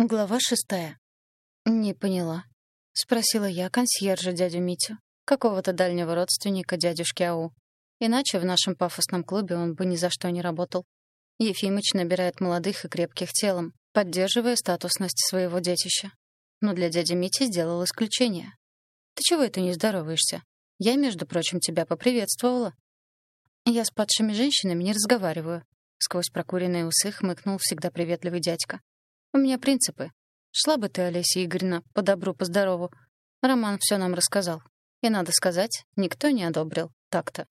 Глава шестая. «Не поняла», — спросила я консьержа дядю Митю, какого-то дальнего родственника дядюшки Ау. Иначе в нашем пафосном клубе он бы ни за что не работал. Ефимыч набирает молодых и крепких телом, поддерживая статусность своего детища. Но для дяди Мити сделал исключение. «Ты чего это не здороваешься? Я, между прочим, тебя поприветствовала». «Я с падшими женщинами не разговариваю», — сквозь прокуренные усы хмыкнул всегда приветливый дядька. У меня принципы. Шла бы ты, Олеся Игоревна, по добру, по здорову. Роман все нам рассказал. И, надо сказать, никто не одобрил. Так-то.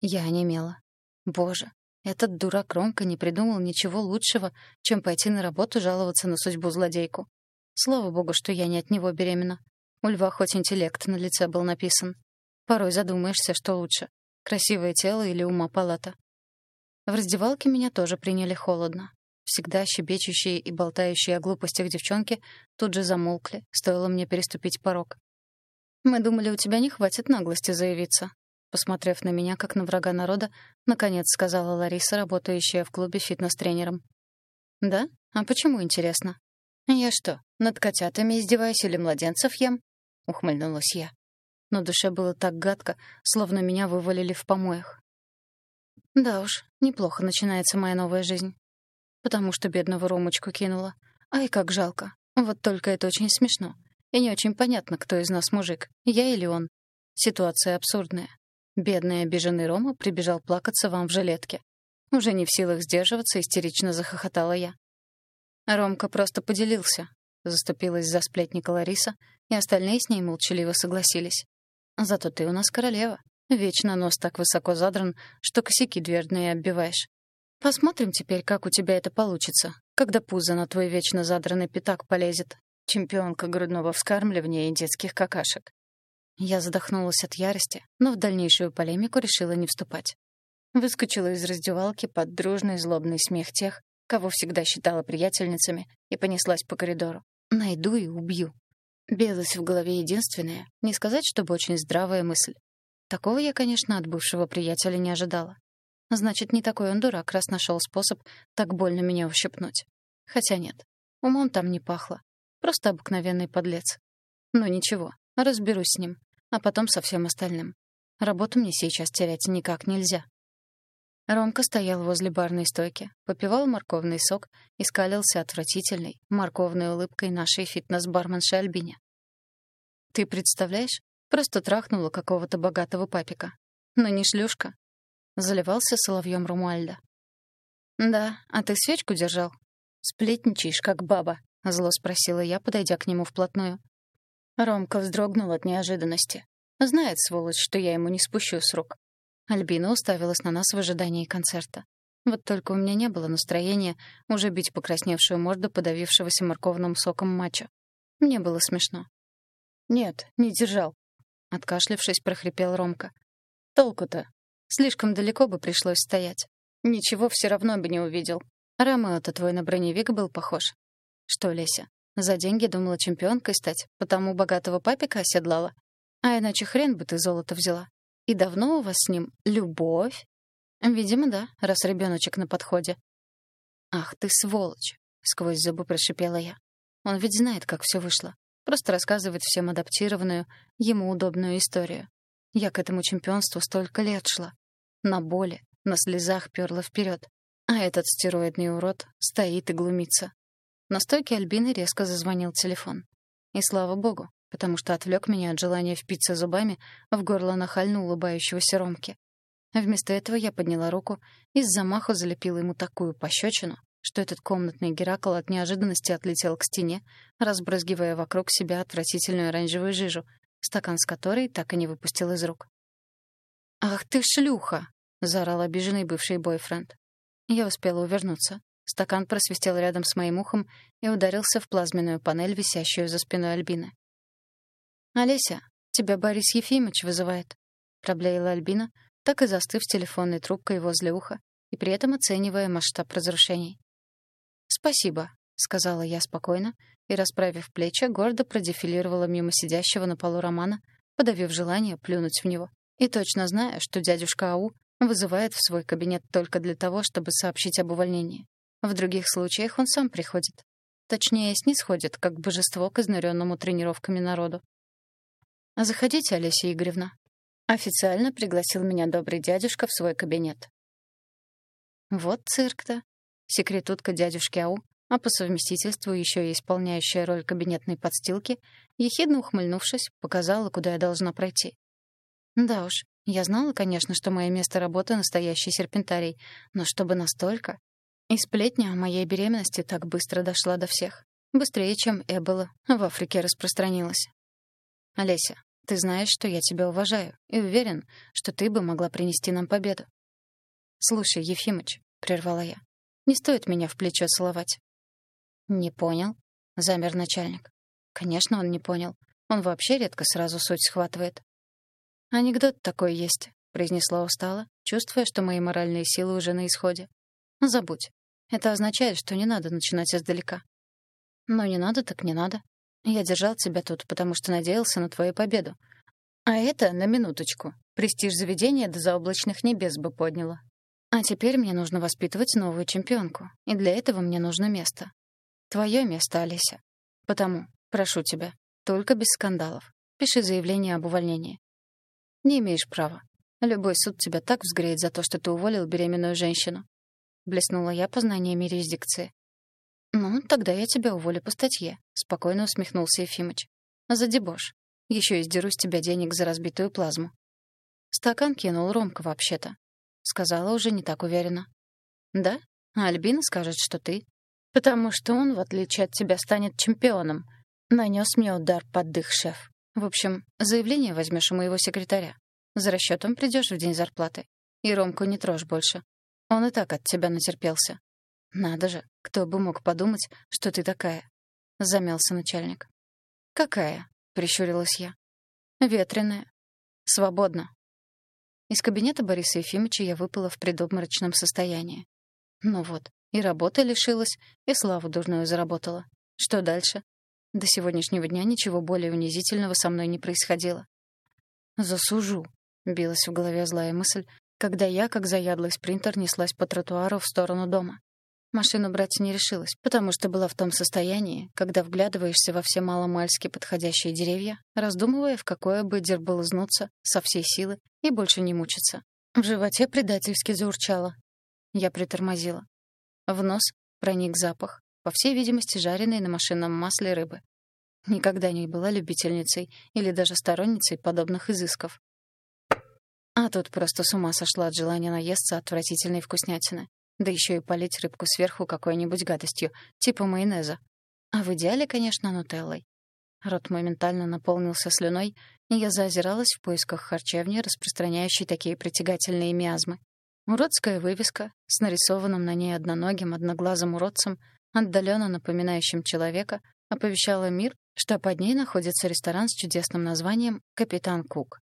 Я онемела. Боже, этот дурак Ромка не придумал ничего лучшего, чем пойти на работу жаловаться на судьбу злодейку. Слава богу, что я не от него беременна. У льва хоть интеллект на лице был написан. Порой задумаешься, что лучше — красивое тело или ума палата. В раздевалке меня тоже приняли холодно всегда щебечущие и болтающие о глупостях девчонки, тут же замолкли, стоило мне переступить порог. «Мы думали, у тебя не хватит наглости заявиться», посмотрев на меня, как на врага народа, наконец сказала Лариса, работающая в клубе фитнес-тренером. «Да? А почему, интересно?» «Я что, над котятами издеваюсь или младенцев ем?» — ухмыльнулась я. Но душе было так гадко, словно меня вывалили в помоях. Да уж, неплохо начинается моя новая жизнь потому что бедного Ромочку кинула. Ай, как жалко. Вот только это очень смешно. И не очень понятно, кто из нас мужик, я или он. Ситуация абсурдная. Бедный обиженный Рома прибежал плакаться вам в жилетке. Уже не в силах сдерживаться, истерично захохотала я. Ромка просто поделился. Заступилась за сплетника Лариса, и остальные с ней молчаливо согласились. Зато ты у нас королева. Вечно нос так высоко задран, что косяки дверные оббиваешь. Посмотрим теперь, как у тебя это получится, когда пузо на твой вечно задранный пятак полезет. Чемпионка грудного вскармливания и детских какашек. Я задохнулась от ярости, но в дальнейшую полемику решила не вступать. Выскочила из раздевалки под дружный злобный смех тех, кого всегда считала приятельницами, и понеслась по коридору. Найду и убью. Белость в голове единственная, не сказать, чтобы очень здравая мысль. Такого я, конечно, от бывшего приятеля не ожидала. Значит, не такой он дурак, раз нашел способ так больно меня ущипнуть. Хотя нет, умом там не пахло. Просто обыкновенный подлец. Но ничего, разберусь с ним, а потом со всем остальным. Работу мне сейчас терять никак нельзя. Ромка стоял возле барной стойки, попивал морковный сок и скалился отвратительной, морковной улыбкой нашей фитнес-барменши Альбине. «Ты представляешь? Просто трахнула какого-то богатого папика. Но не шлюшка, Заливался соловьем Румуальда. «Да, а ты свечку держал?» «Сплетничаешь, как баба», — зло спросила я, подойдя к нему вплотную. Ромка вздрогнул от неожиданности. Знает, сволочь, что я ему не спущу с рук. Альбина уставилась на нас в ожидании концерта. Вот только у меня не было настроения уже бить покрасневшую морду подавившегося морковным соком мачо. Мне было смешно. «Нет, не держал», — откашлявшись, прохрипел Ромка. «Толку-то? Слишком далеко бы пришлось стоять. Ничего все равно бы не увидел. Ромео-то твой на броневик был похож. Что, Леся, за деньги думала чемпионкой стать, потому богатого папика оседлала? А иначе хрен бы ты золото взяла. И давно у вас с ним любовь? Видимо, да, раз ребеночек на подходе. Ах ты сволочь, сквозь зубы прошипела я. Он ведь знает, как все вышло. Просто рассказывает всем адаптированную, ему удобную историю. Я к этому чемпионству столько лет шла. На боли, на слезах перла вперед. А этот стероидный урод стоит и глумится. На стойке Альбины резко зазвонил телефон. И слава богу, потому что отвлек меня от желания впиться зубами в горло нахально улыбающегося Ромки. Вместо этого я подняла руку и с замаху залепила ему такую пощечину, что этот комнатный Геракл от неожиданности отлетел к стене, разбрызгивая вокруг себя отвратительную оранжевую жижу, стакан с которой так и не выпустил из рук. «Ах ты шлюха!» — заорал обиженный бывший бойфренд. Я успела увернуться. Стакан просвистел рядом с моим ухом и ударился в плазменную панель, висящую за спиной Альбины. «Олеся, тебя Борис Ефимович вызывает», — проблеяла Альбина, так и застыв телефонной трубкой возле уха и при этом оценивая масштаб разрушений. «Спасибо», — сказала я спокойно и, расправив плечи, гордо продефилировала мимо сидящего на полу Романа, подавив желание плюнуть в него. И точно зная, что дядюшка Ау вызывает в свой кабинет только для того, чтобы сообщить об увольнении. В других случаях он сам приходит. точнее, снисходит, как божество к изнуренному тренировками народу. «Заходите, Олеся Игоревна». Официально пригласил меня добрый дядюшка в свой кабинет. Вот цирк-то. Секретутка дядюшки Ау, а по совместительству еще и исполняющая роль кабинетной подстилки, ехидно ухмыльнувшись, показала, куда я должна пройти. Да уж, я знала, конечно, что мое место работы — настоящий серпентарий, но чтобы настолько... И сплетня о моей беременности так быстро дошла до всех. Быстрее, чем Эбола в Африке распространилась. «Олеся, ты знаешь, что я тебя уважаю, и уверен, что ты бы могла принести нам победу». «Слушай, Ефимыч», — прервала я, — «не стоит меня в плечо целовать». «Не понял?» — замер начальник. Конечно, он не понял. Он вообще редко сразу суть схватывает. «Анекдот такой есть», — произнесла устало, чувствуя, что мои моральные силы уже на исходе. «Забудь. Это означает, что не надо начинать издалека». «Ну, не надо, так не надо. Я держал тебя тут, потому что надеялся на твою победу. А это, на минуточку, престиж заведения до заоблачных небес бы подняло. А теперь мне нужно воспитывать новую чемпионку, и для этого мне нужно место. Твое место, Олеся. Потому, прошу тебя, только без скандалов. Пиши заявление об увольнении. Не имеешь права. Любой суд тебя так взгреет за то, что ты уволил беременную женщину. Блеснула я познаниями юрисдикции. «Ну, тогда я тебя уволю по статье», — спокойно усмехнулся Ефимыч. «За дебош. Еще и сдеру с тебя денег за разбитую плазму». «Стакан кинул Ромка вообще-то», — сказала уже не так уверенно. «Да? А Альбина скажет, что ты. Потому что он, в отличие от тебя, станет чемпионом. Нанес мне удар под дых, шеф. В общем, заявление возьмешь у моего секретаря. За расчетом придешь в день зарплаты. И Ромку не трожь больше. Он и так от тебя натерпелся. Надо же, кто бы мог подумать, что ты такая. Замялся начальник. Какая? Прищурилась я. Ветреная. Свободно. Из кабинета Бориса Ефимовича я выпала в предобморочном состоянии. Ну вот, и работа лишилась, и славу дурную заработала. Что дальше? До сегодняшнего дня ничего более унизительного со мной не происходило. «Засужу», — билась в голове злая мысль, когда я, как заядлый спринтер, неслась по тротуару в сторону дома. Машину брать не решилась, потому что была в том состоянии, когда вглядываешься во все маломальски подходящие деревья, раздумывая, в какое бы дерболызнуться со всей силы и больше не мучиться. В животе предательски заурчало. Я притормозила. В нос проник запах, по всей видимости, жареной на машинном масле рыбы. Никогда не была любительницей или даже сторонницей подобных изысков. А тут просто с ума сошла от желания наесться отвратительной вкуснятины. Да еще и полить рыбку сверху какой-нибудь гадостью, типа майонеза. А в идеале, конечно, нутеллой. Рот моментально наполнился слюной, и я заозиралась в поисках харчевни, распространяющей такие притягательные миазмы. Уродская вывеска с нарисованным на ней одноногим, одноглазым уродцем отдаленно напоминающим человека, оповещала мир, что под ней находится ресторан с чудесным названием «Капитан Кук».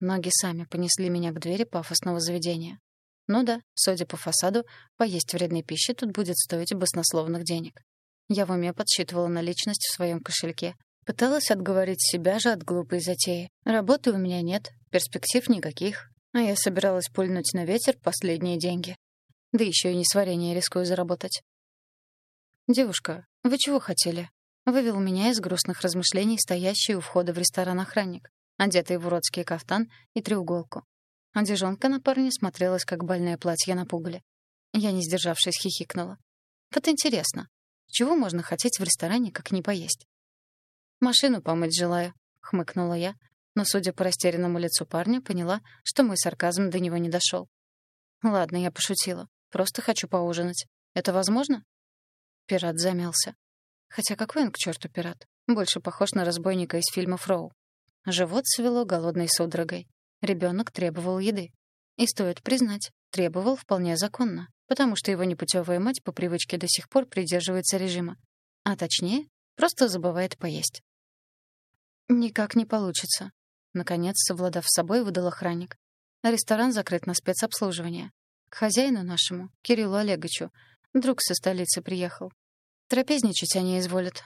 Ноги сами понесли меня к двери пафосного заведения. Ну да, судя по фасаду, поесть вредной пищи тут будет стоить баснословных денег. Я в уме подсчитывала наличность в своем кошельке. Пыталась отговорить себя же от глупой затеи. Работы у меня нет, перспектив никаких. А я собиралась пульнуть на ветер последние деньги. Да еще и не сварение рискую заработать. «Девушка, вы чего хотели?» Вывел меня из грустных размышлений стоящий у входа в ресторан охранник, одетый в уродский кафтан и треуголку. Одежонка на парне смотрелась, как больное платье на пугале. Я, не сдержавшись, хихикнула. «Вот интересно, чего можно хотеть в ресторане, как не поесть?» «Машину помыть желаю», — хмыкнула я, но, судя по растерянному лицу парня, поняла, что мой сарказм до него не дошел. «Ладно, я пошутила. Просто хочу поужинать. Это возможно?» Пират замялся. Хотя какой он к черту пират? Больше похож на разбойника из фильма «Фроу». Живот свело голодной судорогой. Ребенок требовал еды. И стоит признать, требовал вполне законно, потому что его непутевая мать по привычке до сих пор придерживается режима. А точнее, просто забывает поесть. «Никак не получится», — наконец, совладав с собой, выдал охранник. «Ресторан закрыт на спецобслуживание. К хозяину нашему, Кириллу Олеговичу, друг со столицы приехал. Трапезничать они изволят.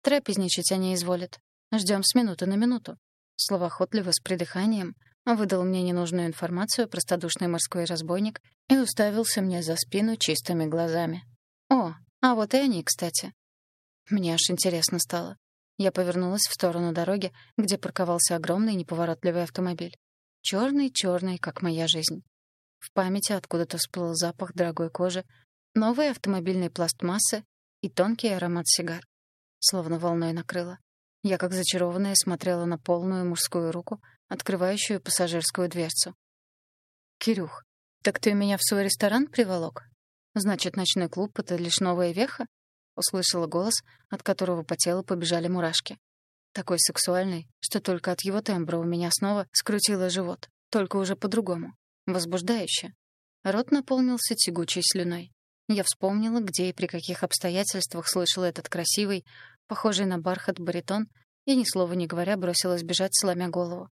Трапезничать они изволят. Ждем с минуты на минуту. Словоохотливо, с придыханием, выдал мне ненужную информацию простодушный морской разбойник и уставился мне за спину чистыми глазами. О, а вот и они, кстати. Мне аж интересно стало. Я повернулась в сторону дороги, где парковался огромный неповоротливый автомобиль. Черный-черный, как моя жизнь. В памяти откуда-то всплыл запах дорогой кожи, новой автомобильной пластмассы и тонкий аромат сигар. Словно волной накрыло. Я, как зачарованная, смотрела на полную мужскую руку, открывающую пассажирскую дверцу. «Кирюх, так ты меня в свой ресторан приволок? Значит, ночной клуб — это лишь новая веха?» Услышала голос, от которого по телу побежали мурашки. Такой сексуальный, что только от его тембра у меня снова скрутило живот, только уже по-другому. Возбуждающе. Рот наполнился тягучей слюной. Я вспомнила, где и при каких обстоятельствах слышала этот красивый, похожий на бархат баритон, и ни слова не говоря бросилась бежать, сломя голову.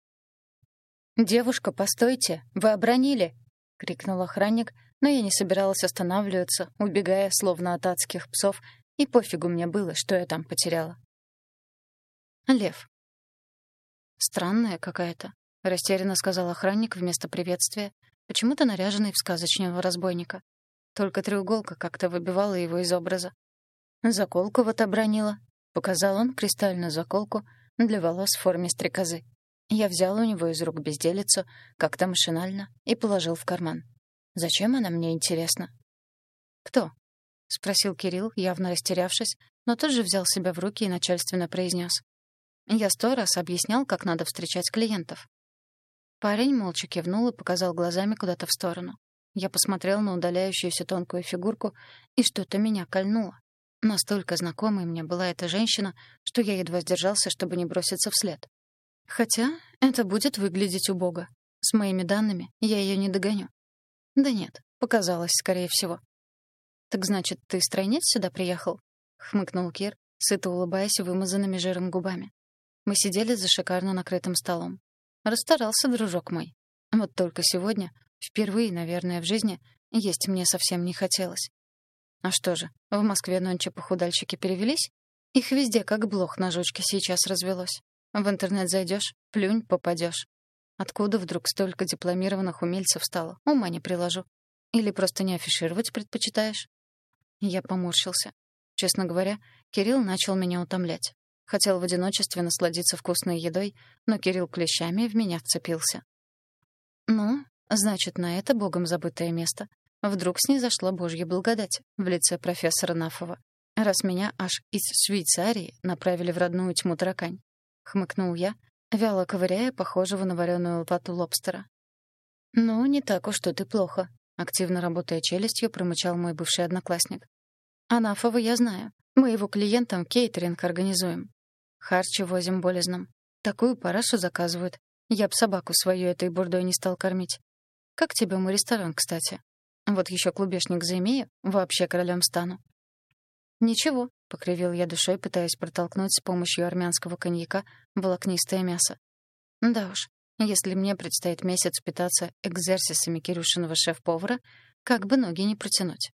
«Девушка, постойте! Вы обронили!» — крикнул охранник, но я не собиралась останавливаться, убегая, словно от адских псов, и пофигу мне было, что я там потеряла. Лев. «Странная какая-то», — растерянно сказал охранник вместо приветствия, почему-то наряженный в сказочного разбойника. Только треуголка как-то выбивала его из образа. «Заколку вот обронила», — показал он кристальную заколку для волос в форме стрекозы. Я взял у него из рук безделицу, как-то машинально, и положил в карман. «Зачем она мне, интересно?» «Кто?» — спросил Кирилл, явно растерявшись, но тут же взял себя в руки и начальственно произнес. «Я сто раз объяснял, как надо встречать клиентов». Парень молча кивнул и показал глазами куда-то в сторону. Я посмотрел на удаляющуюся тонкую фигурку, и что-то меня кольнуло. Настолько знакомой мне была эта женщина, что я едва сдержался, чтобы не броситься вслед. Хотя это будет выглядеть убого. С моими данными я ее не догоню. Да нет, показалось, скорее всего. «Так значит, ты стройнец сюда приехал?» — хмыкнул Кир, сыто улыбаясь вымазанными жиром губами. Мы сидели за шикарно накрытым столом. Расстарался, дружок мой. Вот только сегодня, впервые, наверное, в жизни, есть мне совсем не хотелось. А что же, в Москве нонче похудальщики перевелись? Их везде как блох на жучке сейчас развелось. В интернет зайдешь, плюнь, попадешь. Откуда вдруг столько дипломированных умельцев стало? Ума не приложу. Или просто не афишировать предпочитаешь? Я поморщился. Честно говоря, Кирилл начал меня утомлять. Хотел в одиночестве насладиться вкусной едой, но Кирилл клещами в меня вцепился. Ну, значит, на это богом забытое место вдруг снизошла божья благодать в лице профессора Нафова, раз меня аж из Швейцарии направили в родную тьму таракань. Хмыкнул я, вяло ковыряя похожего на вареную лопату лобстера. «Ну, не так уж тут и плохо», — активно работая челюстью, промычал мой бывший одноклассник. Анафова я знаю. Мы его клиентам кейтеринг организуем. Харчи возим болезным. Такую парашу заказывают. Я б собаку свою этой бурдой не стал кормить. Как тебе мой ресторан, кстати? Вот еще клубешник заимею, вообще королем стану. Ничего, — покривил я душой, пытаясь протолкнуть с помощью армянского коньяка волокнистое мясо. Да уж, если мне предстоит месяц питаться экзерсисами Кирюшиного шеф-повара, как бы ноги не протянуть.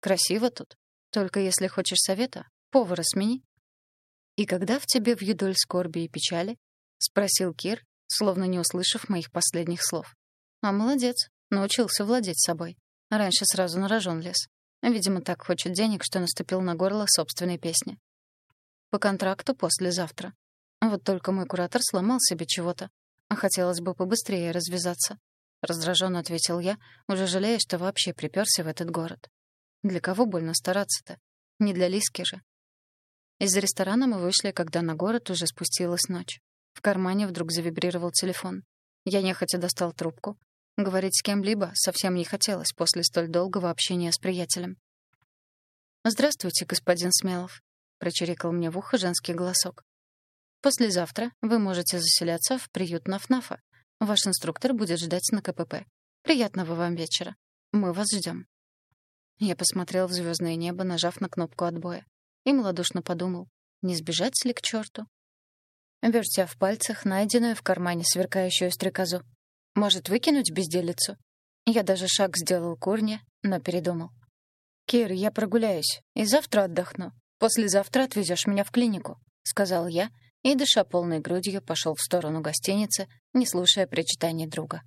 Красиво тут, только если хочешь совета, повара смени. «И когда в тебе в юдоль скорби и печали?» — спросил Кир, словно не услышав моих последних слов. «А молодец, научился владеть собой. Раньше сразу на рожон лез. Видимо, так хочет денег, что наступил на горло собственной песни. По контракту послезавтра. Вот только мой куратор сломал себе чего-то, а хотелось бы побыстрее развязаться. Раздраженно ответил я, уже жалея, что вообще приперся в этот город. Для кого больно стараться-то? Не для Лиски же. Из ресторана мы вышли, когда на город уже спустилась ночь. В кармане вдруг завибрировал телефон. Я нехотя достал трубку. Говорить с кем-либо совсем не хотелось после столь долгого общения с приятелем. «Здравствуйте, господин Смелов», — прочирикал мне в ухо женский голосок. «Послезавтра вы можете заселяться в приют Нафнафа. Ваш инструктор будет ждать на КПП. Приятного вам вечера. Мы вас ждем. Я посмотрел в звездное небо, нажав на кнопку отбоя. И малодушно подумал, не сбежать ли к черту? Вертя в пальцах найденную в кармане сверкающую стрекозу. Может, выкинуть безделицу? Я даже шаг сделал к урне, но передумал. «Кир, я прогуляюсь и завтра отдохну. Послезавтра отвезешь меня в клинику», — сказал я и, дыша полной грудью, пошел в сторону гостиницы, не слушая причитаний друга.